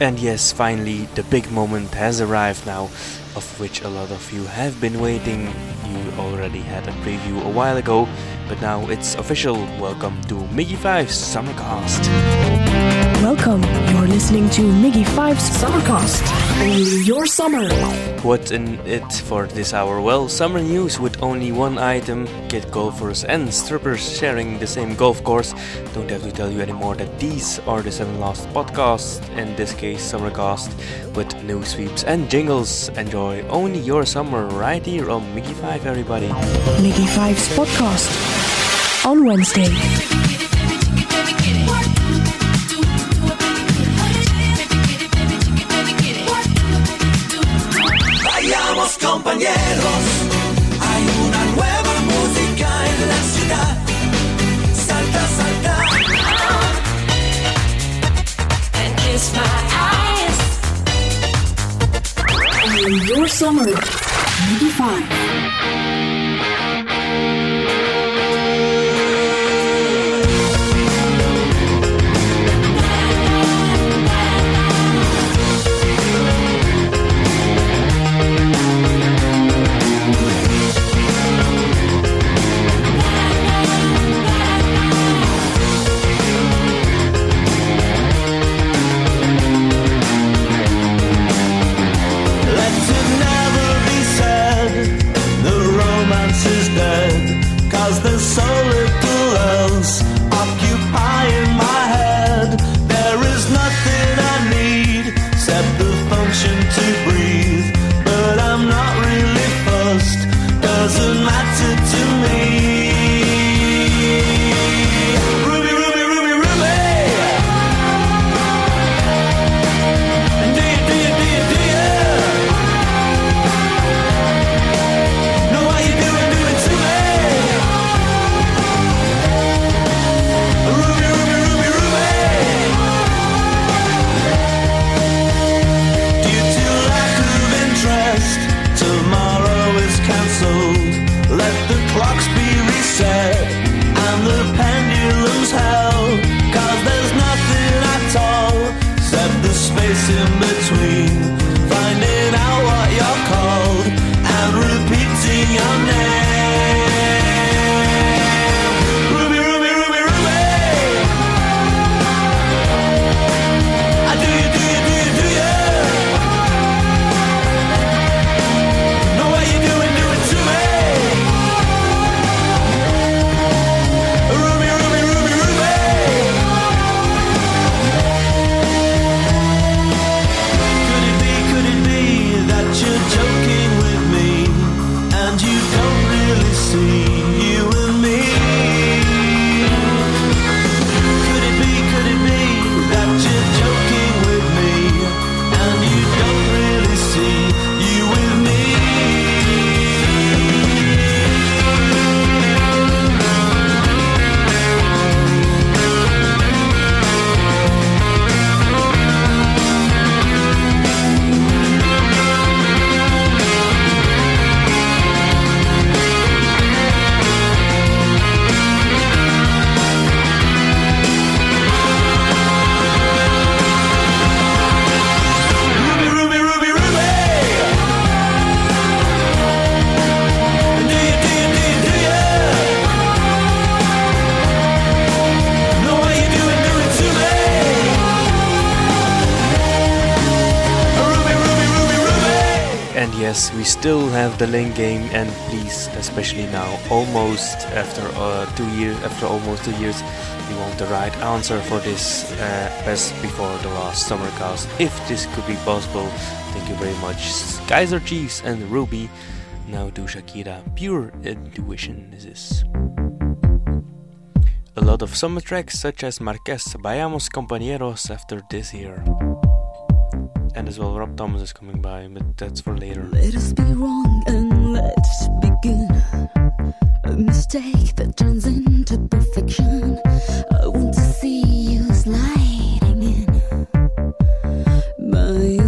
And yes, finally, the big moment has arrived now, of which a lot of you have been waiting. You already had a preview a while ago, but now it's official. Welcome to MIGY 5's Summercast. Welcome. You're listening to MIGY 5's Summercast. Only your summer. What's in it for this hour? Well, summer news with only one item kid golfers and strippers sharing the same golf course. Don't have to tell you anymore that these are the seven last podcasts, in this case, Summercast, with news sweeps and jingles. Enjoy only your summer right here on MIGY 5, everybody. MIGY 5's podcast on Wednesday. compañeros. Hay una nueva música en la ciudad. Salta, salta. And kiss my eyes. And your summer. 95. The link game, and please, especially now, almost after uh, two years, after almost two years, we want the right answer for this uh, best before the last summercast. If this could be possible, thank you very much, Kaiser Chiefs and Ruby. Now to Shakira, pure intuition. This is. A lot of summer tracks such as Marquess, Vayamos Compañeros after this here. And as well, Rob Thomas is coming by, but that's for later. Let us be wrong and let's begin. A mistake that turns into perfection. I want to see you sliding in my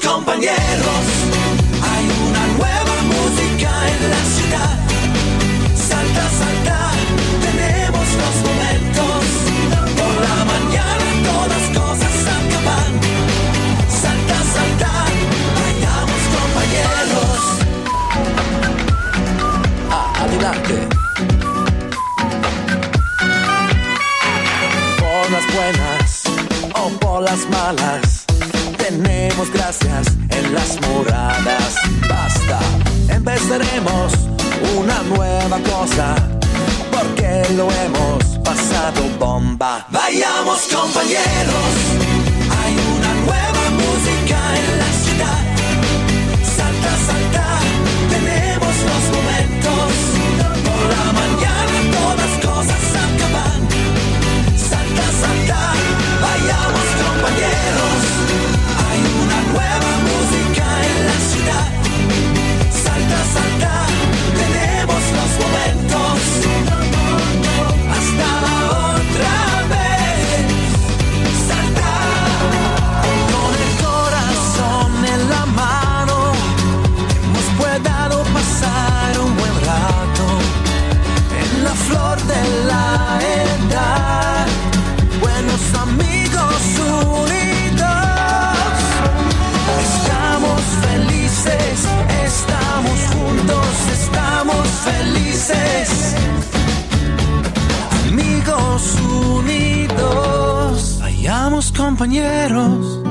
compañeros. seremos una nueva cosa, porque lo hemos pasado bomba. Vayamos compañeros, hay una nueva música en la ciudad. Salta, salta, tenemos los momentos. Por la mañana todas cosas acaban. Salta, salta, vayamos compañeros, hay una nueva música en la ciudad. somos compañeros,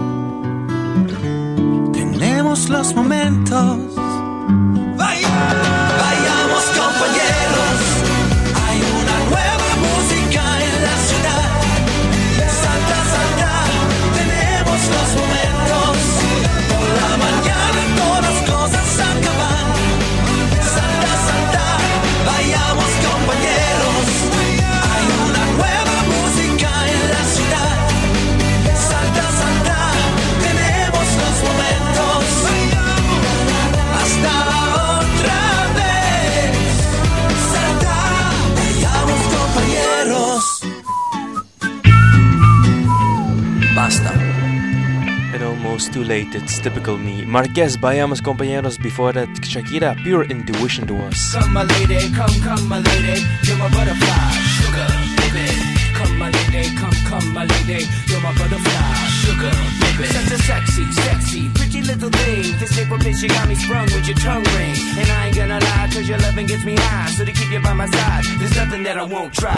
tenemos los momentos almost too late, it's typical me. Marquess, Vayamos Compañeros, before that, Shakira, Pure Intuition to us. Come, my lady, come, come, my lady, you're my butterfly, sugar, baby. Come, my lady, come, come, my lady, you're my butterfly, sugar, baby. Such a sexy, sexy, pretty little thing. This April bitch, you got me sprung with your tongue ring. And I ain't gonna lie, cause your loving gets me high. So to keep you by my side, there's nothing that I won't try.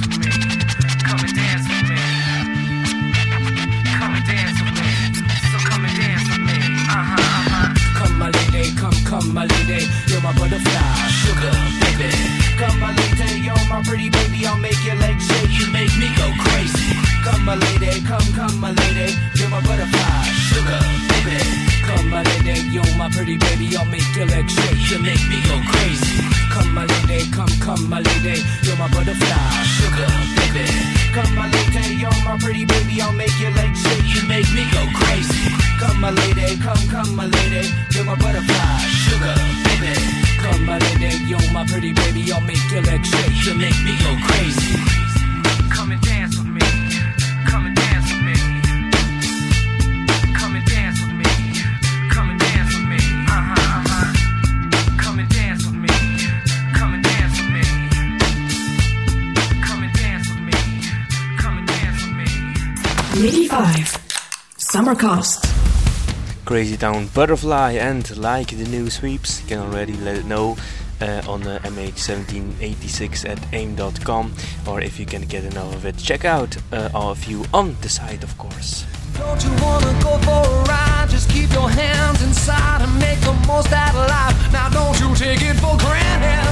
Crazy Town Butterfly and like the new sweeps, you can already let it know uh, on uh, mh1786 at aim.com or if you can get enough of it, check out uh, our view on the site, of course. Don't you wanna go for a ride? Just keep your hands inside and make the most out of life. Now don't you take it for granted.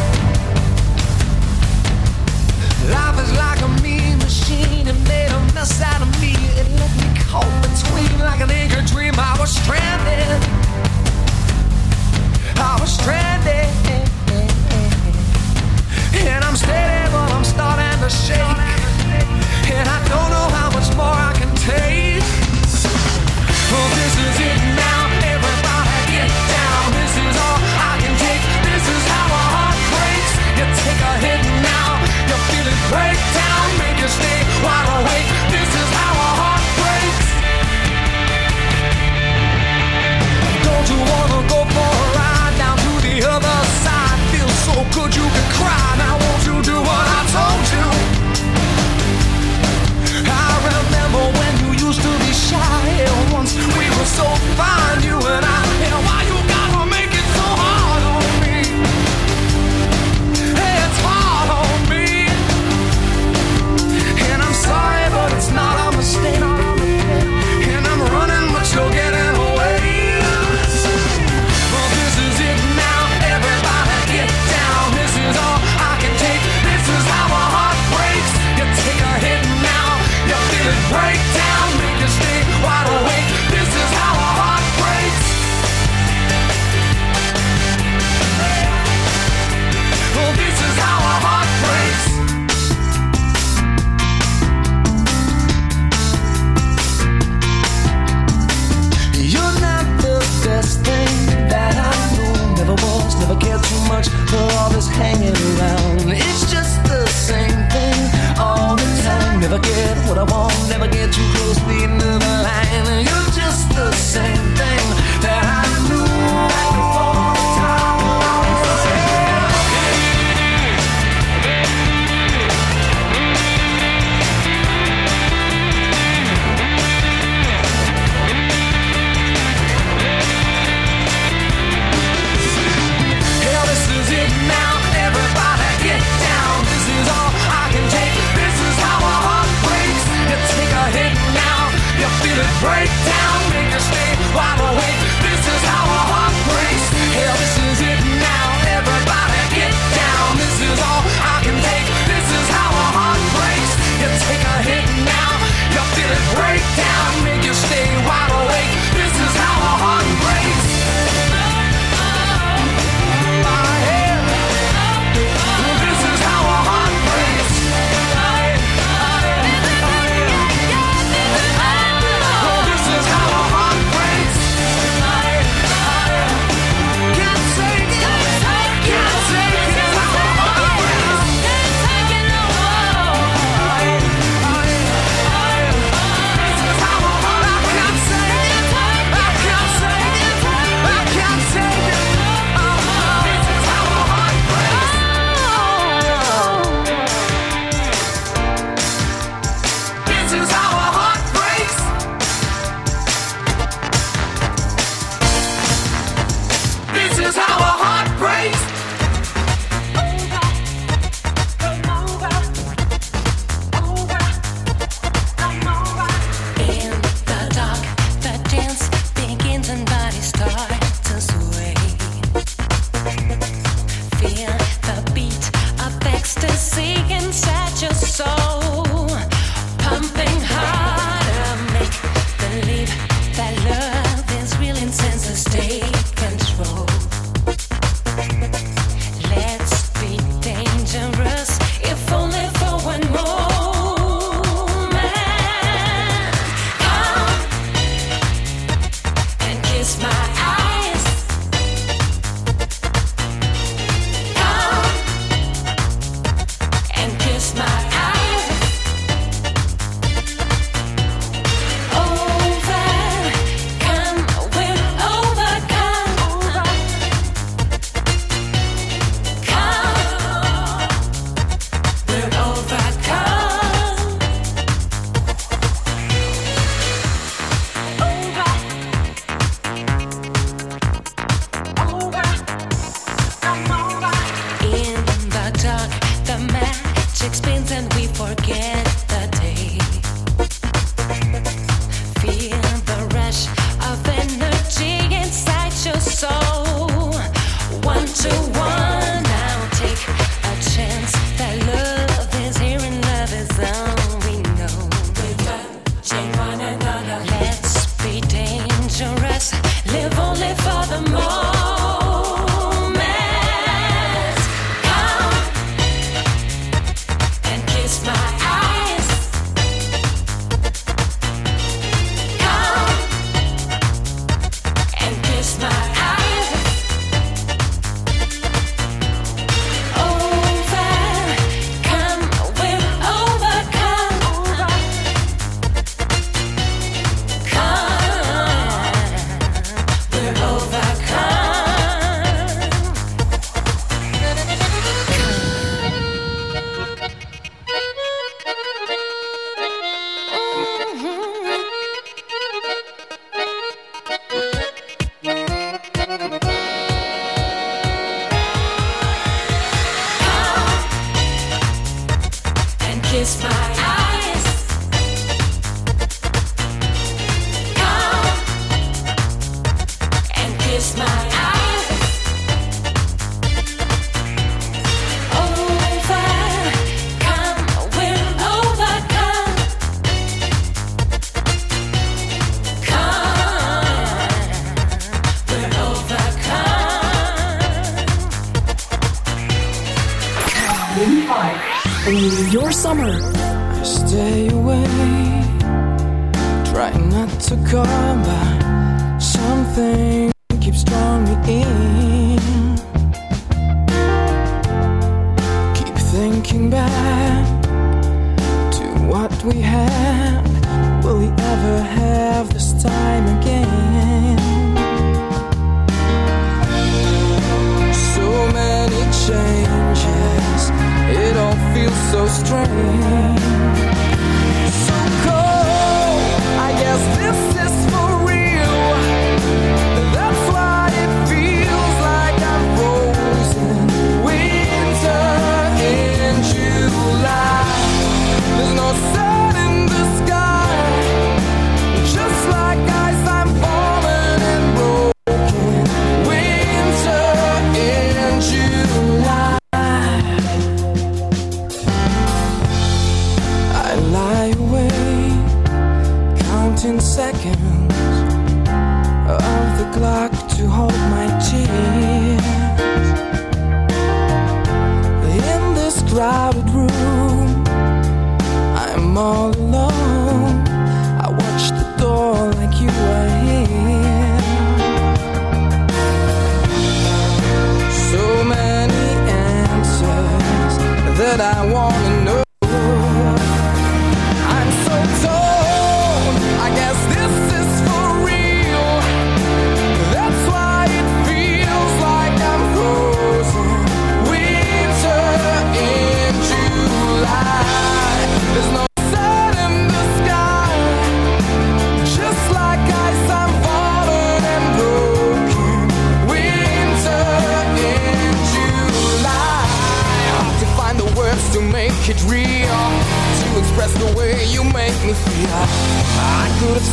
Life is like a mean machine and made a mess out of me. It left me caught between like an anchor dream. I was stranded. I was stranded. Get what I want, never get too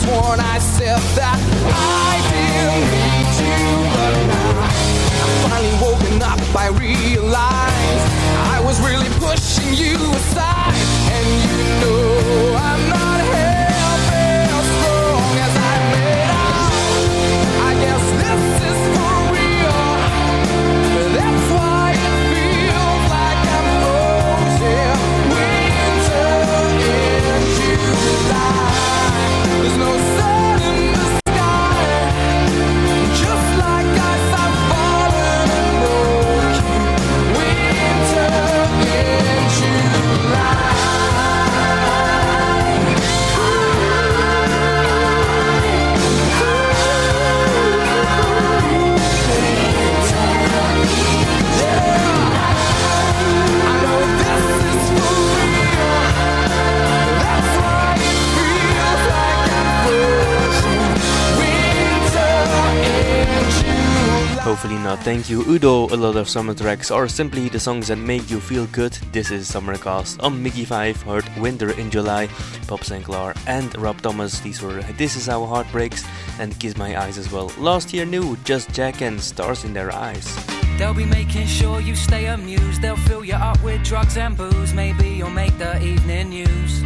could You, Udo. A lot of summer tracks or simply the songs that make you feel good. This is Summercast on MIGY 5. Heard Winter in July, Bob Sinclar and Rob Thomas. These were This Is Our Heartbreaks and Kiss My Eyes as well. Last year new, Just Jack and Stars in Their Eyes. They'll be making sure you stay amused. They'll fill you up with drugs and booze. Maybe you'll make the evening news.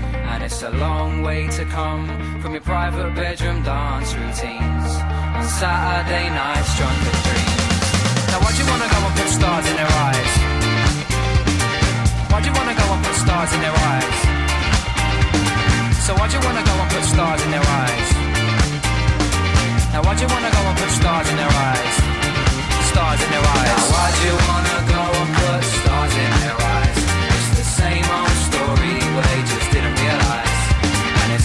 It's a long way to come from your private bedroom dance routines on Saturday nights drunk with dreams. Now, why do you wanna go and put stars in their eyes? Why do you wanna go and put stars in their eyes? So why do you wanna go and put stars in their eyes? Now, why do you wanna go and put stars in their eyes? Stars in their eyes. Now, why do you wanna go and put stars in their eyes? It's the same old story, wages.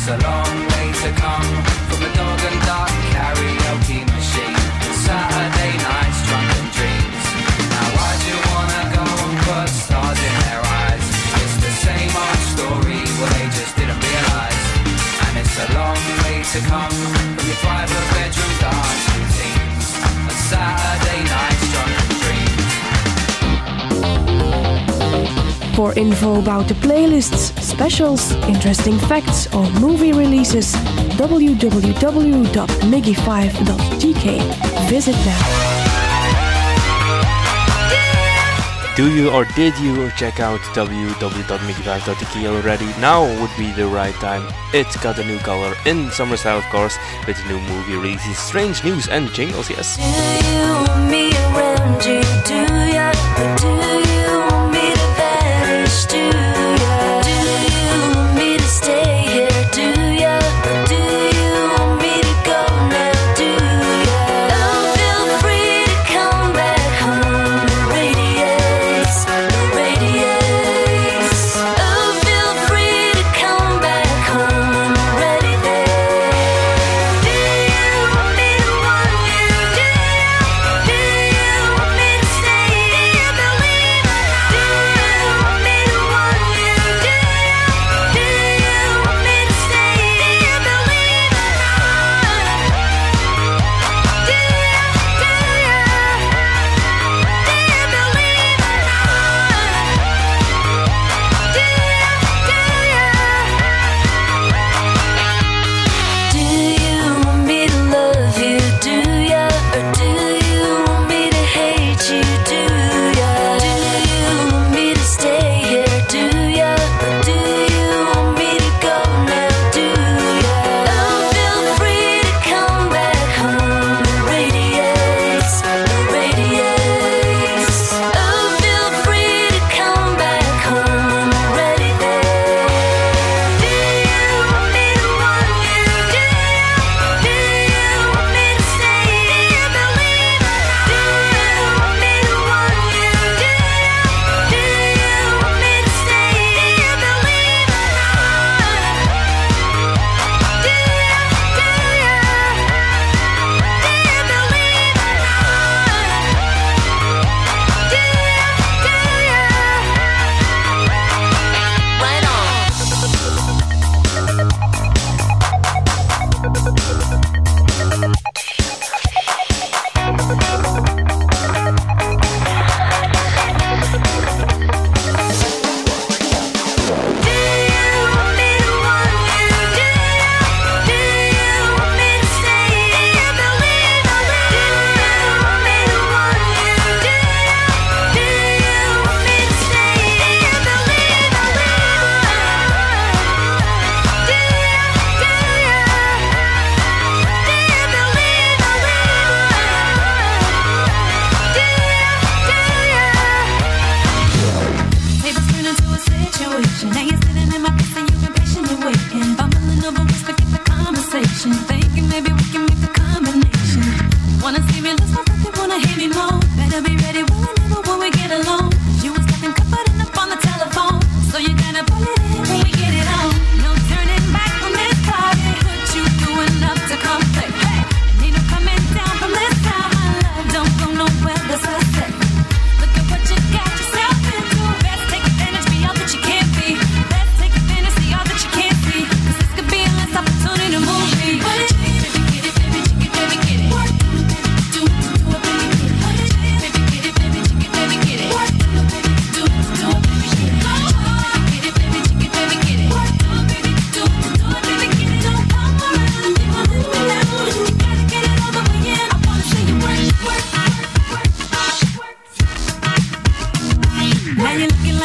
It's a long way to come from a dog and dark karaoke machine. Saturday nights, drunken dreams. Now why do you wanna go and put stars in their eyes? It's the same old story, well they just didn't realise. And it's a long way to come from your private bedroom dance routines. A Saturday nights, drunken dreams. For info about the playlists specials, interesting facts, or movie releases, www.miggy5.tk. Visit now. Do you or did you check out www.miggy5.tk already? Now would be the right time. It's got a new color in summer style, of course, with new movie releases, strange news, and jingles, yes.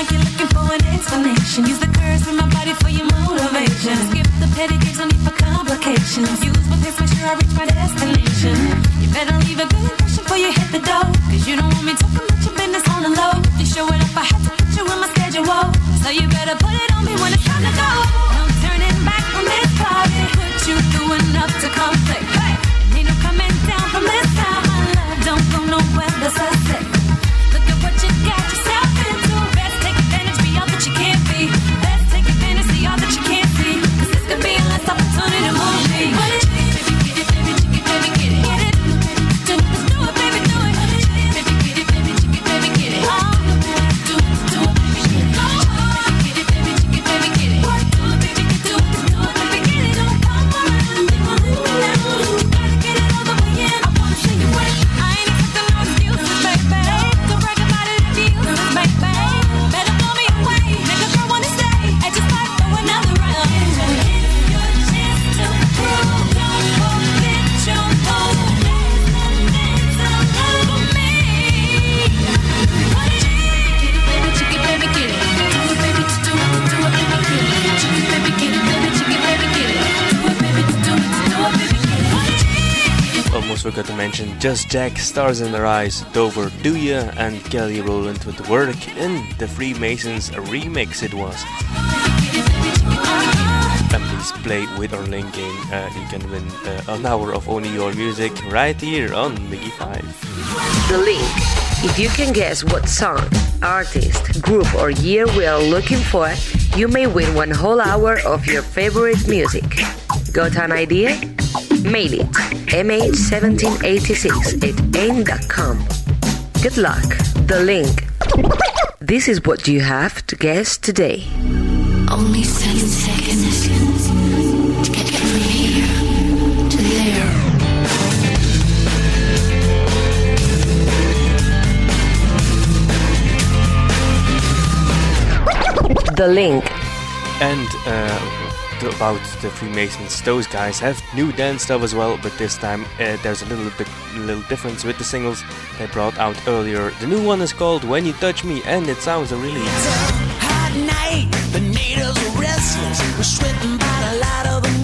like you're looking for an explanation. Use the curves in my body for your motivation. Skip the petty games, no need for complications. Use my pace, make sure I reach my destination. You better leave a good impression before you hit the door. Cause you don't want me talking about your business on the low. If you show it up, I have to put you in my schedule. So you better put it on me when it's time to go. No turning back from this party. Put you through enough to conflict. Hey, ain't no coming down from this time. My love don't go nowhere. That's Just Jack, Stars in Their Eyes, Dover, Do Ya, and Kelly Rowland with work in the Freemasons remix it was. And please play with our link game. Uh, you can win uh, an hour of only your music right here on MIGY 5. The link. If you can guess what song, artist, group, or year we are looking for, you may win one whole hour of your favorite music. Got an idea? Mail it mh1786 at aim.com. Good luck. The link. This is what you have to guess today. Only seven seconds to get from here to there. The link. And uh, th- about the Freemasons, those guys have new dance stuff as well, but this time uh, there's a little bit, little difference with the singles they brought out earlier. The new one is called "When You Touch Me," and it sounds really. hot night. The restless. We're sweating by the light of the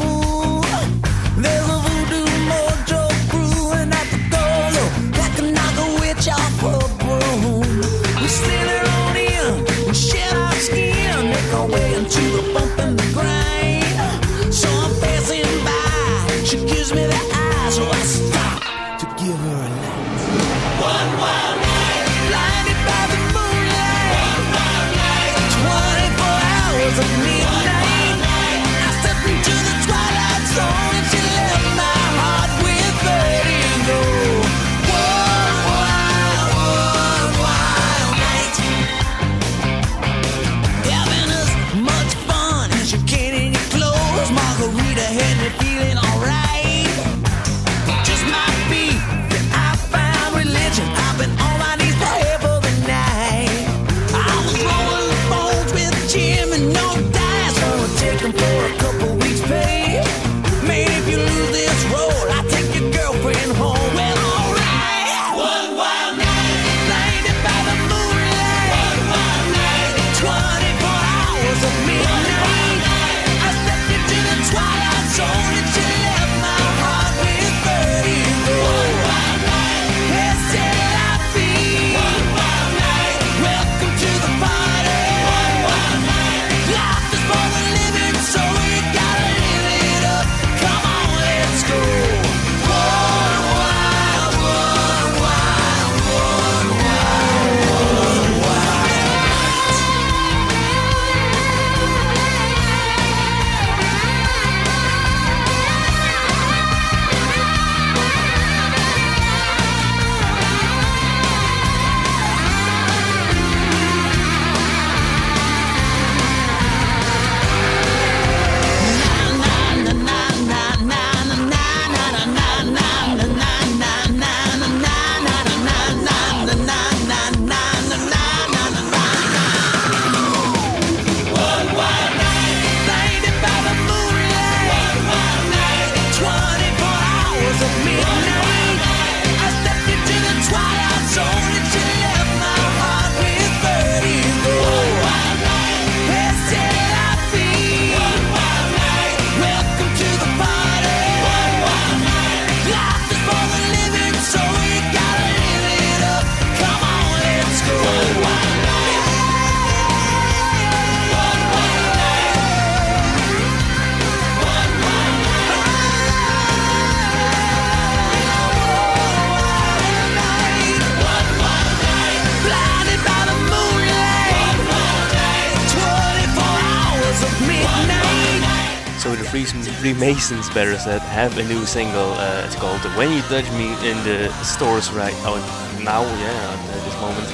Freemasons better said have a new single. Uh, it's called "When You Touch Me" in the stores right now. Yeah, at uh, this moment.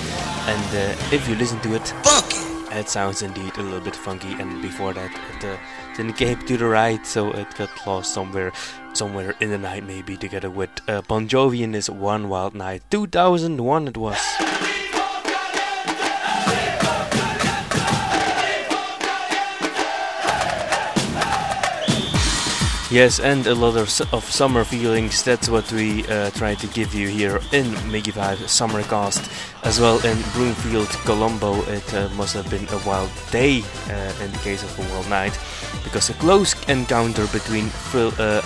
And uh, if you listen to it, it sounds indeed a little bit funky. And before that, it uh, didn't came to the right, so it got lost somewhere, somewhere in the night, maybe together with uh, Bon Jovi in this One Wild Night, 2001 it was. Yes, and a lot of, of summer feelings. That's what we uh, try to give you here in MIGY 5 Summercast. As well in Broomfield, Colombo, it uh, must have been a wild day uh, in the case of a wild night. Because a close encounter between uh,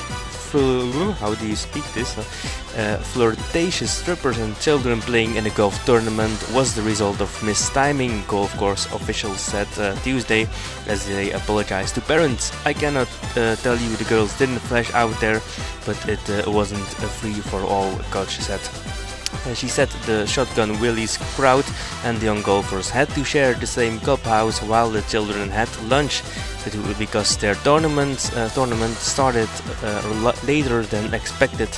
fl- how do you speak this? Uh, flirtatious strippers and children playing in a golf tournament was the result of mistiming, golf course officials said uh, Tuesday as they apologized to parents. I cannot uh, tell you the girls didn't flash out there, but it uh, wasn't uh, free for all, coach said. Uh, she said the shotgun Willie's crowd and the young golfers had to share the same clubhouse while the children had lunch Because their tournament uh, tournament started uh, later than expected.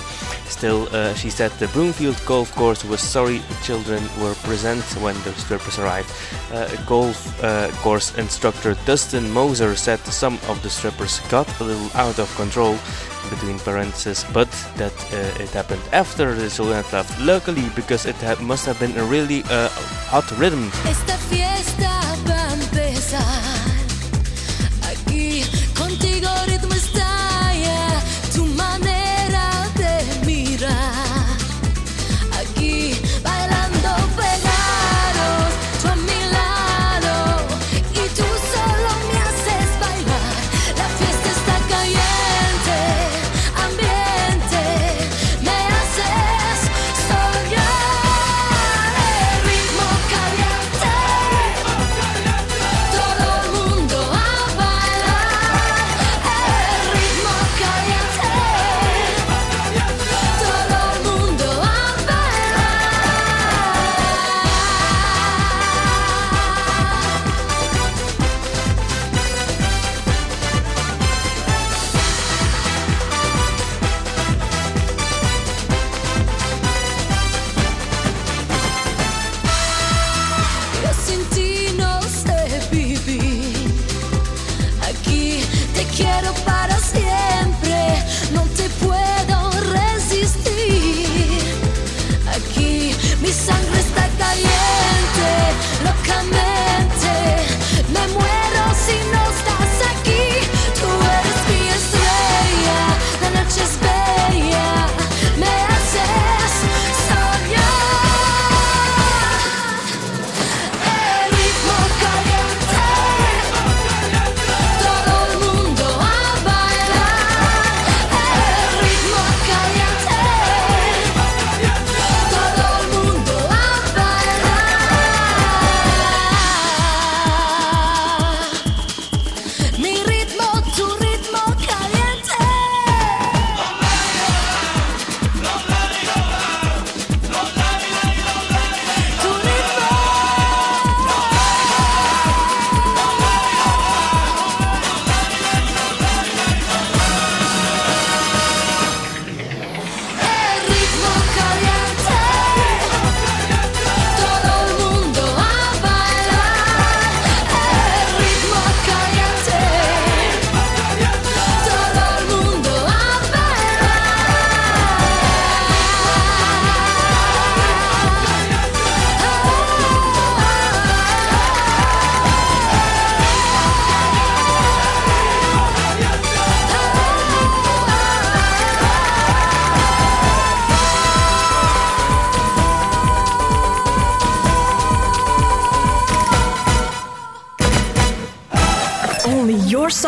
Still, uh, she said the Broomfield golf course was sorry children were present when the strippers arrived. Uh, golf uh, course instructor Dustin Moser said some of the strippers got a little out of control between parentheses, but that uh, it happened after the children had left. Luckily, because it ha- must have been a really uh, hot rhythm. Aquí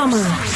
summer.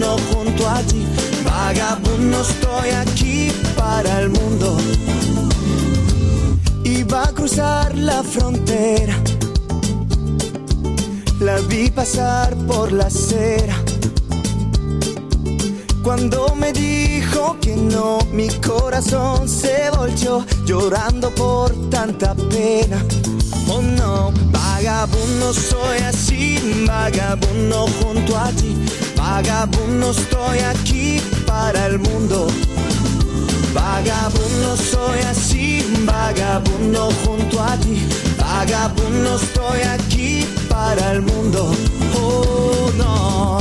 Vagabundo junto a ti. Vagabundo estoy aquí para el mundo. Iba a cruzar la frontera. La vi pasar por la acera. Cuando me dijo que no, mi corazón se volvió llorando por tanta pena. Oh no, vagabundo soy así, vagabundo junto a ti. Vagabundo estoy aquí para el mundo. Vagabundo soy así, vagabundo junto a ti. Vagabundo estoy aquí para el mundo. Oh no.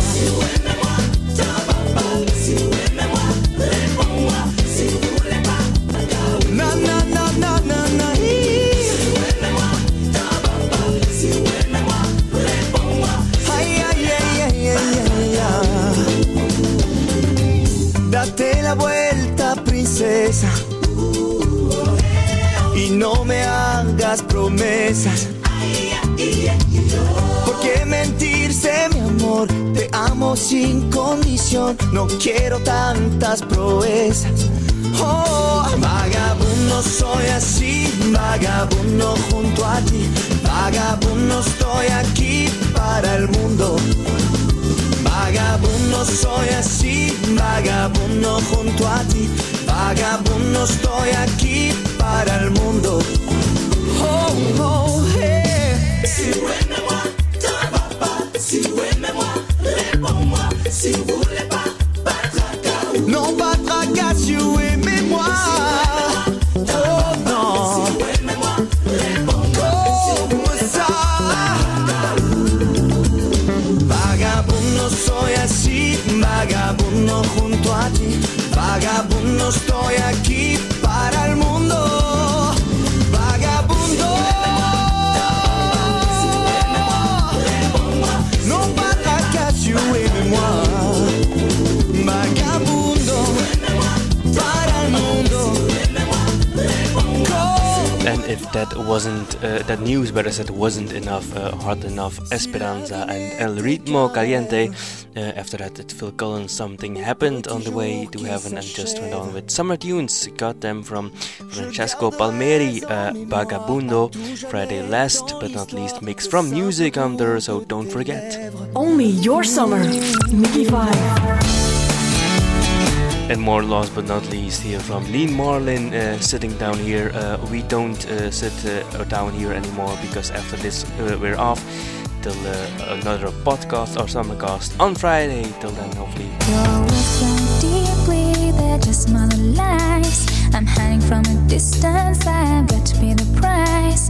No me hagas promesas. Porque mentirse, mi amor, te amo sin condición. No quiero tantas proezas. Oh, vagabundo soy así, vagabundo junto a ti. Vagabundo estoy aquí para el mundo. Vagabundo soy así, vagabundo junto a ti. Vagabundo estoy aquí para el mundo. News, better said, wasn't enough, uh, hard enough, Esperanza and El Ritmo Caliente. Uh, after that, it Phil Collins. Something happened on the way to heaven, and just went on with summer tunes. Got them from Francesco Palmieri, uh, Vagabundo, Friday last but not least, mix from Music Under. So don't forget. Only your summer. MIGY 5. And more last but not least here from Lean Marlin uh, sitting down here. Uh, we don't uh, sit uh, down here anymore because after this uh, we're off till uh, another podcast or summercast on Friday. Till then, hopefully. Deeply, they're just. I'm hiding from a distance, I've got to pay the price.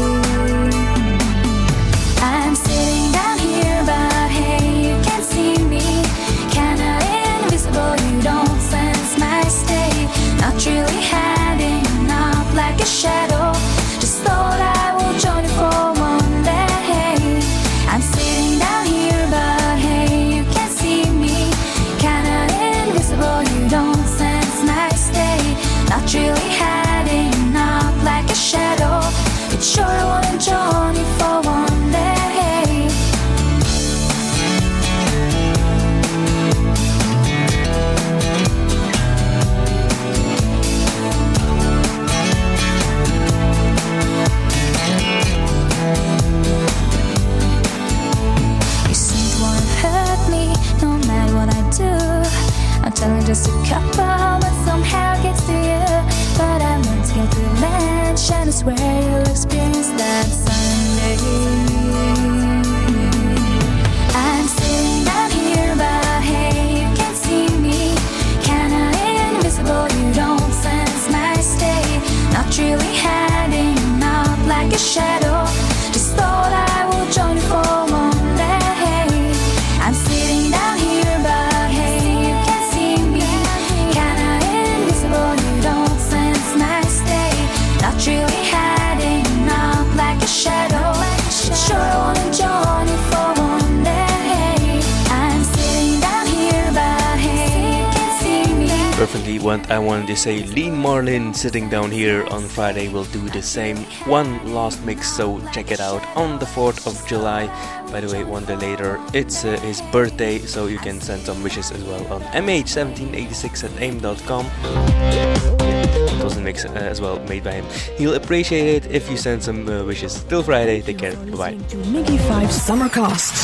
Not really out like a shadow. Marlin sitting down here on Friday will do the same. One last mix, so check it out on the 4th of July. By the way, one day later, it's uh, his birthday, so you can send some wishes as well on mh1786 at aim.com. Mix uh, as well made by him. He'll appreciate it if you send some uh, wishes. Till Friday, take care. Bye MIGY Five Summercast.